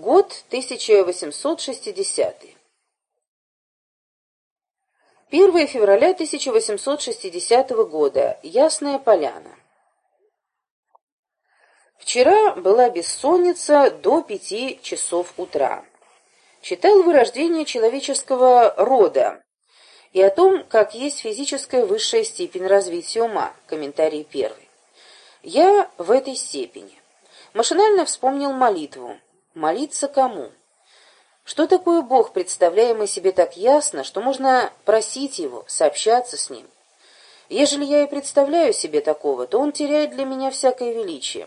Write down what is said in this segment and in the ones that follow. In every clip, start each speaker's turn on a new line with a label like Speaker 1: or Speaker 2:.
Speaker 1: Год 1860. 1 февраля 1860 года. Ясная поляна. Вчера была бессонница до пяти часов утра. Читал вырождение человеческого рода и о том, как есть физическая высшая степень развития ума. Комментарий первый. Я в этой степени. Машинально вспомнил молитву. Молиться кому? Что такое Бог, представляемый себе так ясно, что можно просить Его, сообщаться с Ним? Ежели я и представляю себе такого, то Он теряет для меня всякое величие.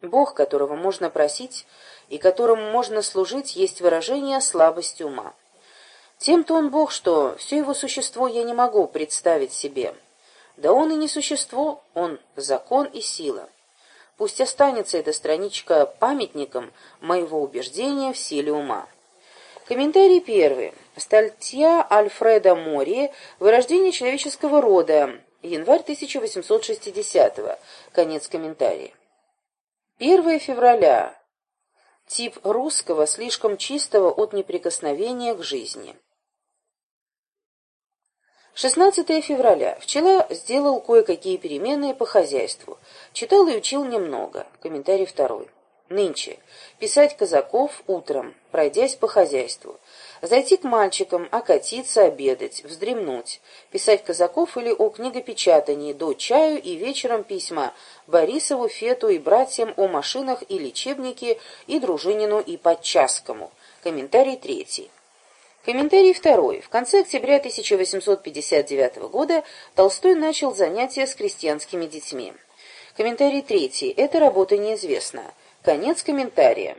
Speaker 1: Бог, которого можно просить и которому можно служить, есть выражение слабости ума. Тем-то он Бог, что все его существо я не могу представить себе. Да он и не существо, он закон и сила. Пусть останется эта страничка памятником моего убеждения в силе ума. Комментарий первый. Статья Альфреда Мори «Вырождение человеческого рода», январь 1860 -го. Конец комментария. 1 февраля. Тип русского, слишком чистого от неприкосновения к жизни. 16 февраля. Вчера сделал кое-какие перемены по хозяйству. Читал и учил немного. Комментарий второй. Нынче. Писать казаков утром, пройдясь по хозяйству. Зайти к мальчикам, окатиться, обедать, вздремнуть. Писать казаков или о книгопечатании, до чаю и вечером письма Борисову, Фету и братьям о машинах и лечебнике, и Дружинину и Подчаскому. Комментарий третий. Комментарий второй. В конце октября 1859 года Толстой начал занятия с крестьянскими детьми. Комментарий третий. Эта работа неизвестна. Конец комментария.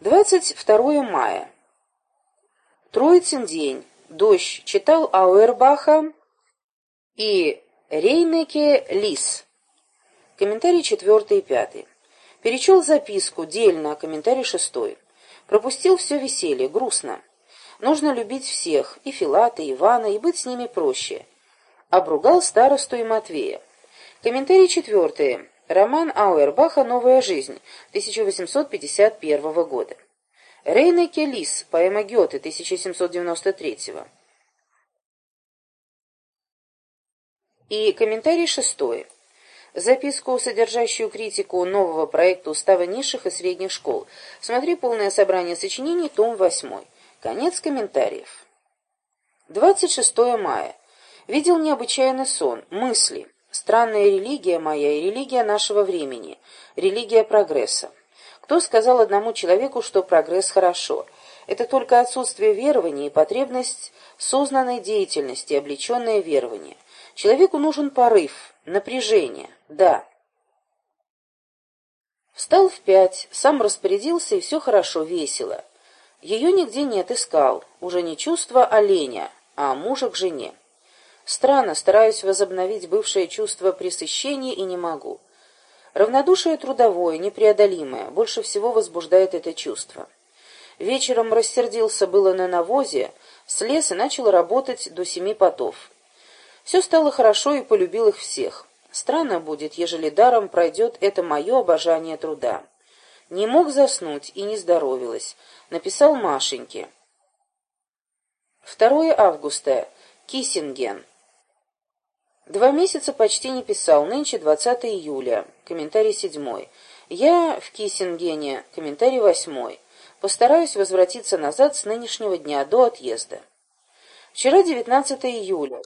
Speaker 1: Двадцать второе мая. Троицын день. Дождь. Читал Ауэрбаха и Рейнеке Лис. Комментарий четвертый и пятый. Перечел записку, дельно, комментарий шестой. Пропустил все веселье, грустно. Нужно любить всех, и Филата, и Ивана, и быть с ними проще. Обругал старосту и Матвея. Комментарий четвертый. Роман Ауэрбаха «Новая жизнь» 1851 года. Рейнеке Лис, поэма Гёте 1793 И комментарий шестой. Записку, содержащую критику нового проекта устава низших и средних школ. Смотри полное собрание сочинений, том 8. Конец комментариев. 26 мая. Видел необычайный сон, мысли. Странная религия моя и религия нашего времени. Религия прогресса. Кто сказал одному человеку, что прогресс хорошо? Это только отсутствие верования и потребность сознанной деятельности, облеченное верование. Человеку нужен порыв, напряжение, да. Встал в пять, сам распорядился, и все хорошо, весело. Ее нигде нет, искал. Уже не чувство оленя, а мужа к жене. Странно, стараюсь возобновить бывшее чувство пресыщения и не могу. Равнодушие трудовое, непреодолимое, больше всего возбуждает это чувство. Вечером рассердился было на навозе, слез и начал работать до семи потов. Все стало хорошо и полюбил их всех. Странно будет, ежели даром пройдет это мое обожание труда. Не мог заснуть и не здоровилась. Написал Машеньке. 2 августа. Киссинген. Два месяца почти не писал, нынче 20 июля. Комментарий седьмой. Я в Киссингене. Комментарий восьмой. Постараюсь возвратиться назад с нынешнего дня до отъезда. Вчера 19 июля.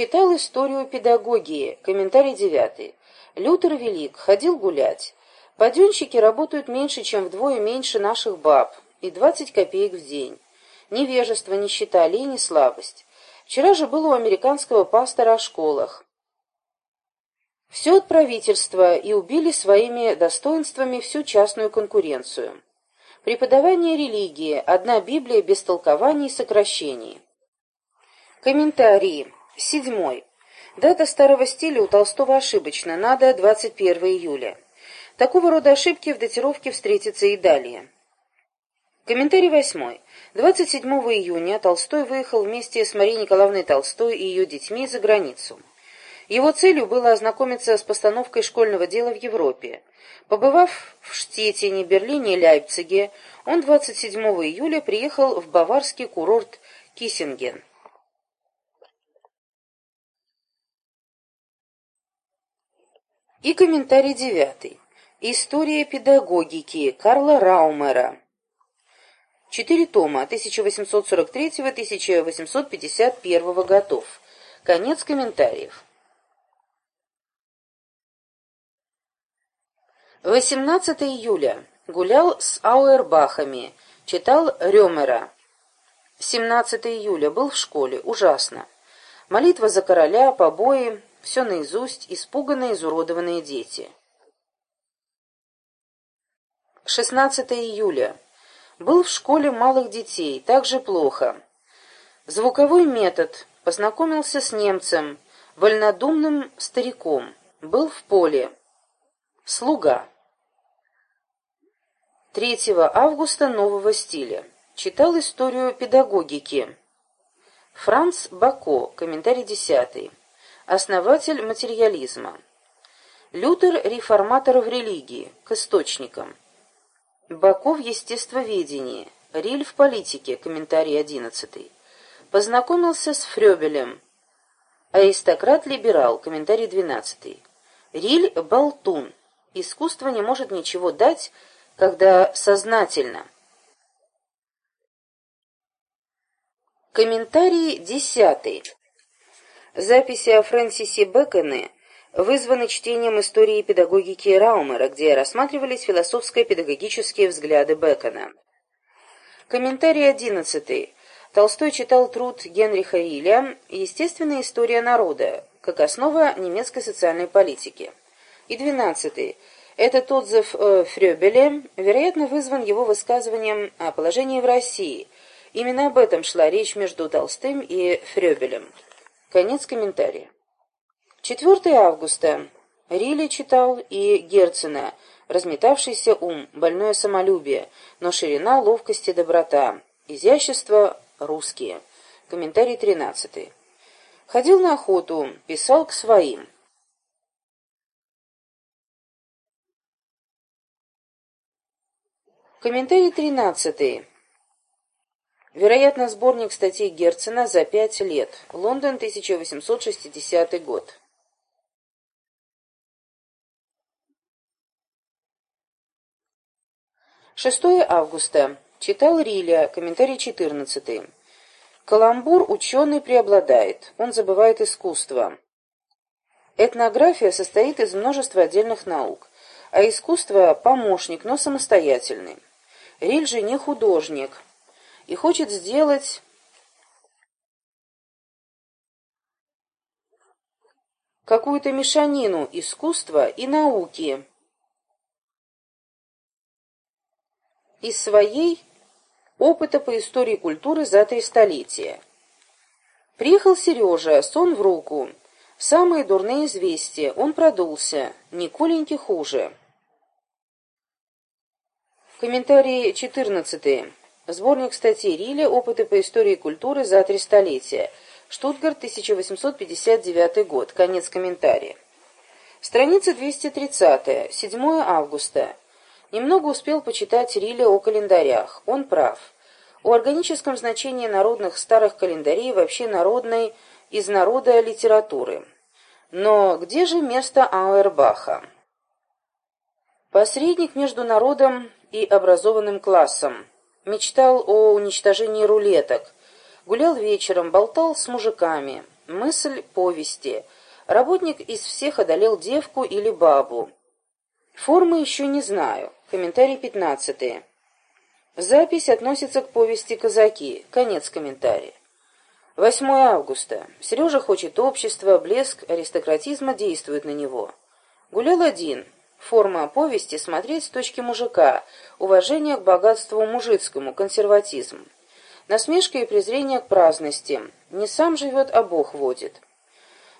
Speaker 1: Читал историю педагогии. Комментарий девятый. Лютер Велик. Ходил гулять. Паденщики работают меньше, чем вдвое меньше наших баб. И 20 копеек в день. Невежество, нищета, лень и слабость. Вчера же было у американского пастора о школах. Все от правительства и убили своими достоинствами всю частную конкуренцию. Преподавание религии, одна Библия без толкований и сокращений. Комментарии. Седьмой. Дата старого стиля у Толстого ошибочна, надо 21 июля. Такого рода ошибки в датировке встретятся и далее. Комментарий восьмой. 27 июня Толстой выехал вместе с Марией Николаевной Толстой и ее детьми за границу. Его целью было ознакомиться с постановкой школьного дела в Европе. Побывав в Штетине, Берлине и Лейпциге, он 27 июля приехал в баварский курорт Киссинген. И комментарий девятый. История педагогики Карла Раумера. Четыре тома 1843-1851 годов. Конец комментариев. 18 июля. Гулял с Ауэрбахами. Читал Рёмера. 17 июля. Был в школе. Ужасно. Молитва за короля, побои, все наизусть, испуганные, изуродованные дети. 16 июля. Был в школе малых детей, также плохо. Звуковой метод. Познакомился с немцем, вольнодумным стариком. Был в поле. Слуга. 3 августа нового стиля. Читал историю педагогики. Франц Бако, комментарий 10. Основатель материализма. Лютер – реформатор в религии, к источникам. Бако в естествоведении, Риль в политике, комментарий 11. Познакомился с Фрёбелем. Аристократ-либерал, комментарий 12. Риль – болтун. Искусство не может ничего дать, когда сознательно. Комментарий десятый. Записи о Фрэнсисе Бэконе вызваны чтением истории педагогики Раумера, где рассматривались философско-педагогические взгляды Бэкона. Комментарий одиннадцатый. Толстой читал труд Генриха Риля «Естественная история народа» как основа немецкой социальной политики. И двенадцатый. Этот отзыв э, Фрёбеля, вероятно, вызван его высказыванием о положении в России. Именно об этом шла речь между Толстым и Фрёбелем. Конец комментария. 4 августа. Рилли читал и Герцена «Разметавшийся ум, больное самолюбие, но ширина, ловкость и доброта, изящество русские». Комментарий 13. Ходил на охоту, писал к своим. Комментарий 13. Вероятно, сборник статей Герцена за пять лет. Лондон, 1860 год. Шестое августа. Читал Риля, комментарий 14. Каламбур ученый преобладает, он забывает искусство. Этнография состоит из множества отдельных наук, а искусство – помощник, но самостоятельный. Риль же не художник – и хочет сделать какую-то мешанину искусства и науки из своей опыта по истории культуры за три столетия. Приехал Сережа, сон в руку. Самые дурные известия. Он продулся. Николеньки хуже. Комментарий четырнадцатый. Сборник статей Риля «Опыты по истории культуры за три столетия». Штутгарт, 1859 год. Конец комментария. Страница 230. 7 августа. Немного успел почитать Риля о календарях. Он прав. О органическом значении народных старых календарей вообще народной из народа литературы. Но где же место Ауэрбаха? Посредник между народом и образованным классом мечтал о уничтожении рулеток, гулял вечером, болтал с мужиками, мысль повести. Работник из всех одолел девку или бабу. Формы еще не знаю. Комментарий пятнадцатый. Запись относится к повести «Казаки». Конец комментария. 8 августа. Сережа хочет общества, блеск аристократизма действует на него. Гулял один. Форма повести смотреть с точки мужика, уважение к богатству мужицкому, консерватизм. Насмешка и презрение к праздности. Не сам живет, а Бог водит.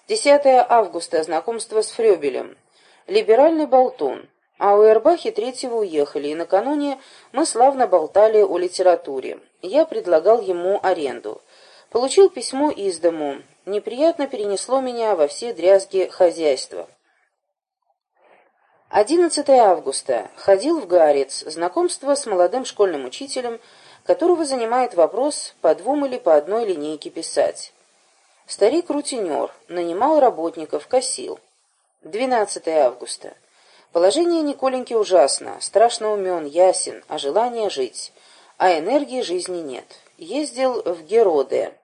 Speaker 1: 10 августа. Знакомство с Фрёбелем. Либеральный болтун. А у Эрбахи третьего уехали, и накануне мы славно болтали о литературе. Я предлагал ему аренду. Получил письмо из дому. Неприятно перенесло меня во все дрязги хозяйства. 11 августа. Ходил в Гарец. Знакомство с молодым школьным учителем, которого занимает вопрос, по двум или по одной линейке писать. Старик-рутинер. Нанимал работников, косил. 12 августа. Положение Николеньки ужасно, страшно умен, ясен, а желание жить, а энергии жизни нет. Ездил в Героде.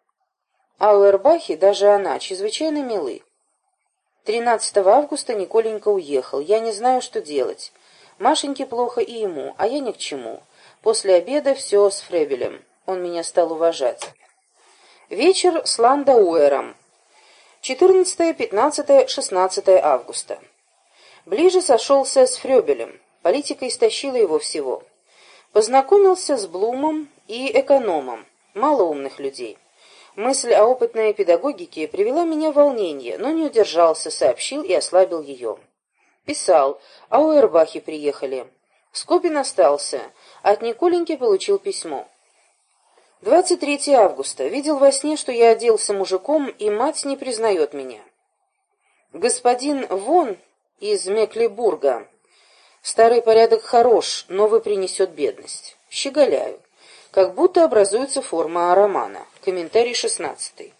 Speaker 1: А у Эрбахи даже она чрезвычайно милы. 13 августа Николенька уехал. Я не знаю, что делать. Машеньке плохо и ему, а я ни к чему. После обеда все с Фребелем. Он меня стал уважать. Вечер с Ландауэром. 14, 15, 16 августа. Ближе сошелся с Фрёбелем. Политика истощила его всего. Познакомился с Блумом и экономом. Мало умных людей. Мысль о опытной педагогике привела меня в волнение, но не удержался, сообщил и ослабил ее. Писал, а у Эрбахи приехали. Скопин остался. От Николеньки получил письмо. 23 августа. Видел во сне, что я оделся мужиком, и мать не признает меня. Господин Вон из Меклебурга. Старый порядок хорош, новый принесет бедность. Щеголяю. Как будто образуется форма романа. Комментарий шестнадцатый.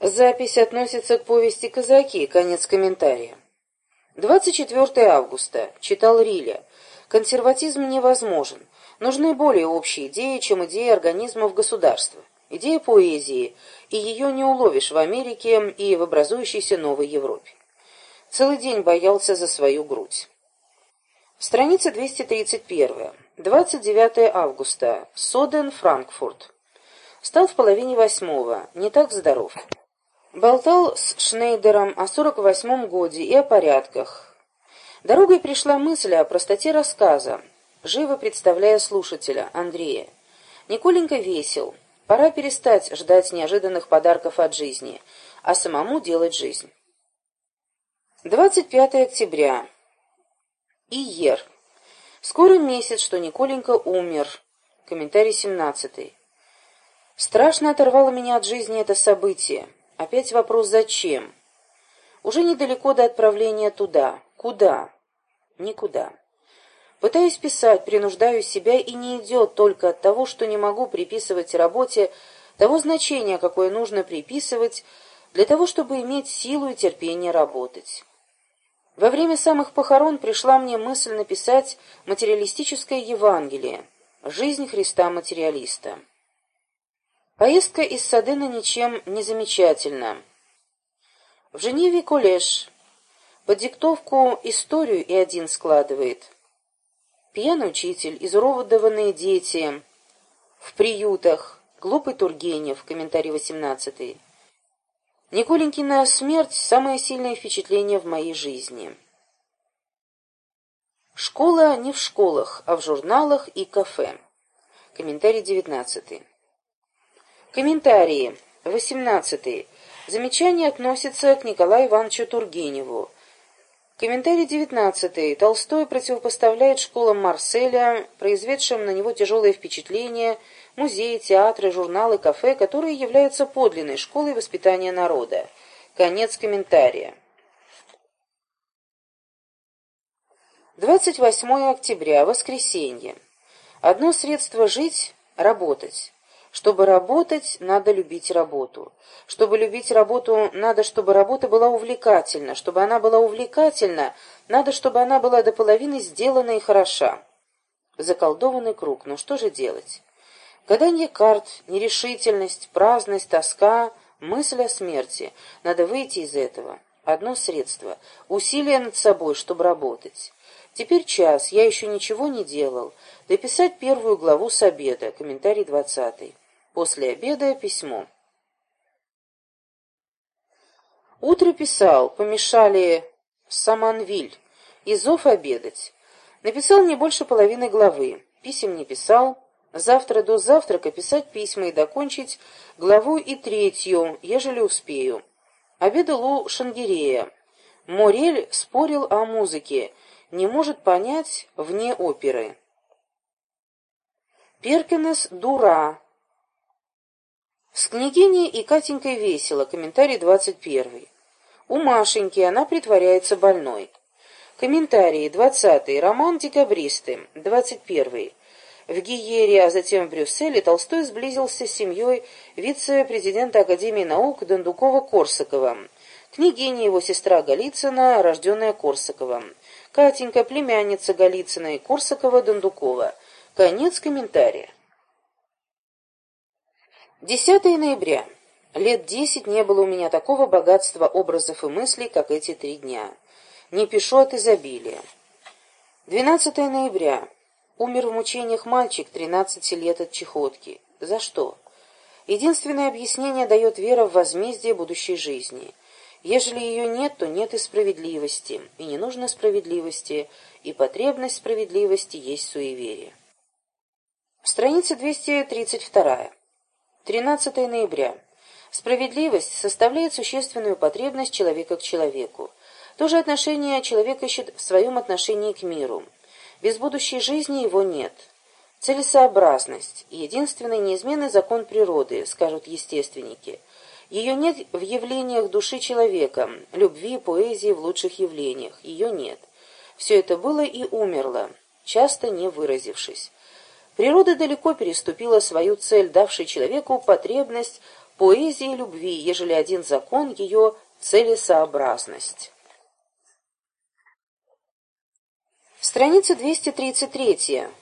Speaker 1: Запись относится к повести «Казаки», конец комментария. 24 августа. Читал Риля. Консерватизм невозможен. Нужны более общие идеи, чем идеи организмов государства. Идея поэзии, и ее не уловишь в Америке и в образующейся новой Европе. Целый день боялся за свою грудь. Страница 231. 29 августа. Соден, Франкфурт. Стал в половине восьмого. Не так здоров. Болтал с Шнейдером о сорок восьмом годе и о порядках. Дорогой пришла мысль о простоте рассказа, живо представляя слушателя, Андрея. Николенька весел. Пора перестать ждать неожиданных подарков от жизни, а самому делать жизнь. 25 октября. Иер. Скоро месяц, что Николенька умер. Комментарий 17. Страшно оторвало меня от жизни это событие. Опять вопрос «зачем?». Уже недалеко до отправления туда. Куда? Никуда. Пытаюсь писать, принуждаю себя, и не идет только от того, что не могу приписывать работе того значения, какое нужно приписывать, для того, чтобы иметь силу и терпение работать. Во время самых похорон пришла мне мысль написать материалистическое Евангелие «Жизнь Христа-материалиста». Поездка из Садена ничем не замечательна. В Женеве коллеж. Под диктовку историю и один складывает – Пьяный учитель, изуродованные дети в приютах, глупый Тургенев, комментарий 18. Николенькина смерть – самое сильное впечатление в моей жизни. Школа не в школах, а в журналах и кафе. Комментарий 19. Комментарии 18. Замечание относится к Николаю Ивановичу Тургеневу. Комментарий девятнадцатый. Толстой противопоставляет школам Марселя, произведшим на него тяжелое впечатление, музеи, театры, журналы, кафе, которые являются подлинной школой воспитания народа. Конец комментария. 28 октября, воскресенье. Одно средство жить – работать. Чтобы работать, надо любить работу. Чтобы любить работу, надо, чтобы работа была увлекательна. Чтобы она была увлекательна, надо, чтобы она была до половины сделана и хороша. Заколдованный круг. Но что же делать? Гадание карт, нерешительность, праздность, тоска, мысль о смерти. Надо выйти из этого. Одно средство — усилие над собой, чтобы работать. Теперь час, я еще ничего не делал. Дописать первую главу с обеда, комментарий двадцатый. После обеда письмо. Утро писал, помешали Саманвиль, и зов обедать. Написал не больше половины главы, писем не писал. Завтра до завтрака писать письма и докончить главу и третью, ежели успею. Обедал у Шангирея. Морель спорил о музыке, не может понять вне оперы. Перкинес дура. С княгиней и Катенькой весело. Комментарий двадцать первый. У Машеньки она притворяется больной. Комментарии двадцатый. Роман «Декабристы». двадцать первый. В Гиере, а затем в Брюсселе Толстой сблизился с семьей вице-президента Академии наук Дондукова-Корсакова. Княгиня его сестра Голицына, рожденная Корсакова. Катенька, племянница Голицына и Корсакова-Дондукова. Конец комментария. 10 ноября. Лет десять не было у меня такого богатства образов и мыслей, как эти три дня. Не пишу от изобилия. 12 ноября. Умер в мучениях мальчик, 13 лет от чехотки. За что? Единственное объяснение дает вера в возмездие будущей жизни. Ежели ее нет, то нет и справедливости, и не нужно справедливости, и потребность справедливости есть суеверие. Страница 232. 13 ноября. Справедливость составляет существенную потребность человека к человеку. То же отношение человек ищет в своем отношении к миру. Без будущей жизни его нет. Целесообразность – единственный неизменный закон природы, скажут естественники. Ее нет в явлениях души человека, любви, поэзии в лучших явлениях. Ее нет. Все это было и умерло, часто не выразившись. Природа далеко переступила свою цель, давшей человеку потребность поэзии любви, ежели один закон ее целесообразность. Страница 233.